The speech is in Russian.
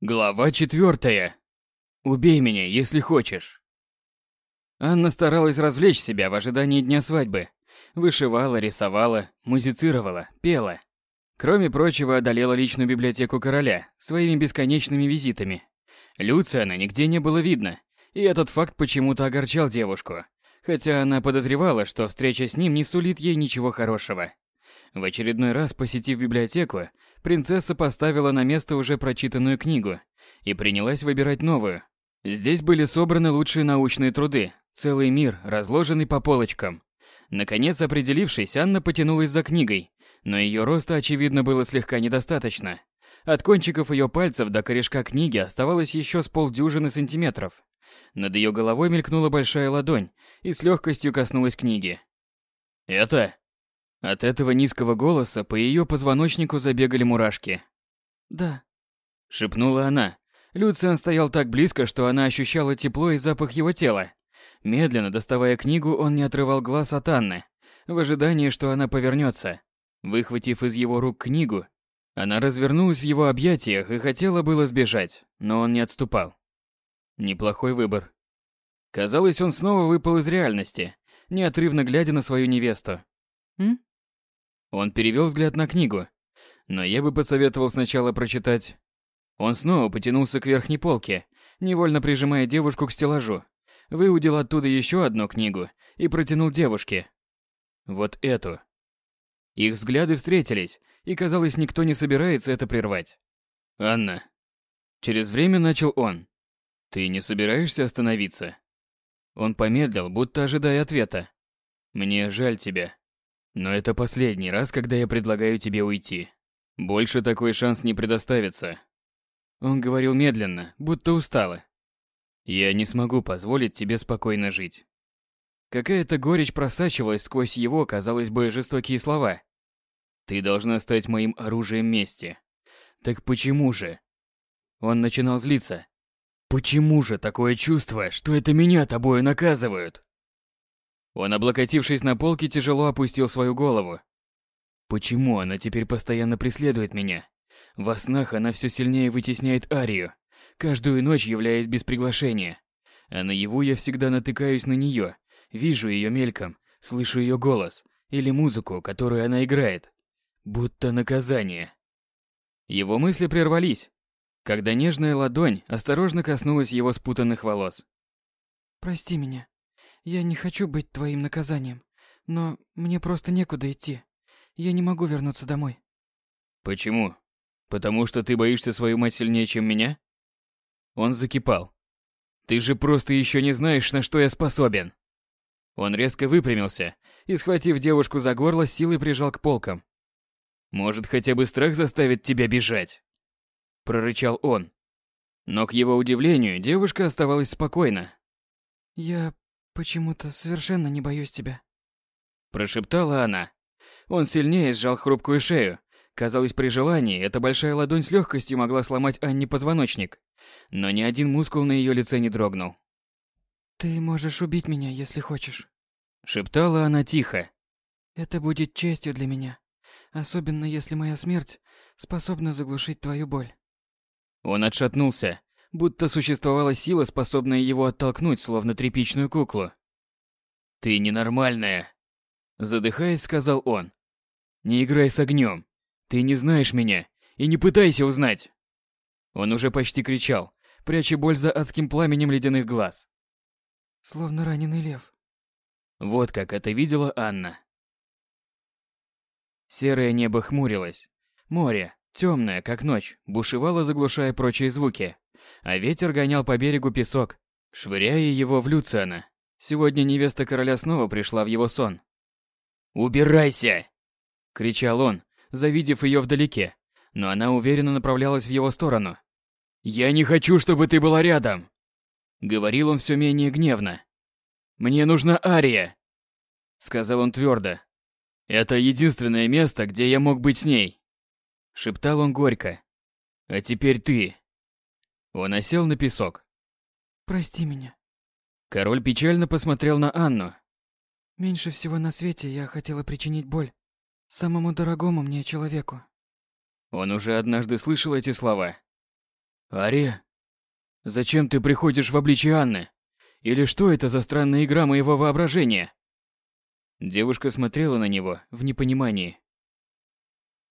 Глава четвертая. Убей меня, если хочешь. Анна старалась развлечь себя в ожидании дня свадьбы. Вышивала, рисовала, музицировала, пела. Кроме прочего, одолела личную библиотеку короля своими бесконечными визитами. Люциана нигде не было видно, и этот факт почему-то огорчал девушку, хотя она подозревала, что встреча с ним не сулит ей ничего хорошего. В очередной раз, посетив библиотеку, принцесса поставила на место уже прочитанную книгу и принялась выбирать новую. Здесь были собраны лучшие научные труды, целый мир, разложенный по полочкам. Наконец, определившись, Анна потянулась за книгой, но ее роста, очевидно, было слегка недостаточно. От кончиков ее пальцев до корешка книги оставалось еще с полдюжины сантиметров. Над ее головой мелькнула большая ладонь и с легкостью коснулась книги. «Это?» От этого низкого голоса по ее позвоночнику забегали мурашки. «Да», — шепнула она. Люциан стоял так близко, что она ощущала тепло и запах его тела. Медленно доставая книгу, он не отрывал глаз от Анны, в ожидании, что она повернется. Выхватив из его рук книгу, она развернулась в его объятиях и хотела было сбежать, но он не отступал. Неплохой выбор. Казалось, он снова выпал из реальности, неотрывно глядя на свою невесту. «М?» Он перевел взгляд на книгу. Но я бы посоветовал сначала прочитать. Он снова потянулся к верхней полке, невольно прижимая девушку к стеллажу. Выудил оттуда еще одну книгу и протянул девушке. Вот эту. Их взгляды встретились, и казалось, никто не собирается это прервать. «Анна». Через время начал он. «Ты не собираешься остановиться?» Он помедлил, будто ожидая ответа. «Мне жаль тебя. Но это последний раз, когда я предлагаю тебе уйти. Больше такой шанс не предоставится. Он говорил медленно, будто устало. Я не смогу позволить тебе спокойно жить. Какая-то горечь просачивалась сквозь его, казалось бы, жестокие слова. Ты должна стать моим оружием мести. Так почему же? Он начинал злиться. Почему же такое чувство, что это меня тобою наказывают? Он, облокотившись на полке, тяжело опустил свою голову. Почему она теперь постоянно преследует меня? Во снах она все сильнее вытесняет Арию, каждую ночь являясь без приглашения. А наяву я всегда натыкаюсь на нее, вижу ее мельком, слышу ее голос или музыку, которую она играет. Будто наказание. Его мысли прервались, когда нежная ладонь осторожно коснулась его спутанных волос. «Прости меня», я не хочу быть твоим наказанием, но мне просто некуда идти. Я не могу вернуться домой. Почему? Потому что ты боишься свою мать сильнее, чем меня? Он закипал. Ты же просто еще не знаешь, на что я способен. Он резко выпрямился и, схватив девушку за горло, силой прижал к полкам. Может, хотя бы страх заставит тебя бежать? Прорычал он. Но к его удивлению, девушка оставалась спокойна. Я Почему-то совершенно не боюсь тебя. Прошептала она. Он сильнее сжал хрупкую шею. Казалось, при желании эта большая ладонь с легкостью могла сломать Анне позвоночник. Но ни один мускул на ее лице не дрогнул. «Ты можешь убить меня, если хочешь», — шептала она тихо. «Это будет честью для меня, особенно если моя смерть способна заглушить твою боль». Он отшатнулся, будто существовала сила, способная его оттолкнуть, словно тряпичную куклу. «Ты ненормальная!» Задыхаясь, сказал он. «Не играй с огнем. Ты не знаешь меня, и не пытайся узнать!» Он уже почти кричал, пряча боль за адским пламенем ледяных глаз. Словно раненый лев. Вот как это видела Анна. Серое небо хмурилось. Море, темное, как ночь, бушевало, заглушая прочие звуки а ветер гонял по берегу песок, швыряя его в Люциана. Сегодня невеста короля снова пришла в его сон. «Убирайся!» — кричал он, завидев ее вдалеке, но она уверенно направлялась в его сторону. «Я не хочу, чтобы ты была рядом!» Говорил он все менее гневно. «Мне нужна Ария!» Сказал он твердо. «Это единственное место, где я мог быть с ней!» Шептал он горько. «А теперь ты!» Он осел на песок. «Прости меня». Король печально посмотрел на Анну. «Меньше всего на свете я хотела причинить боль самому дорогому мне человеку». Он уже однажды слышал эти слова. Ари, зачем ты приходишь в обличье Анны? Или что это за странная игра моего воображения? Девушка смотрела на него в непонимании.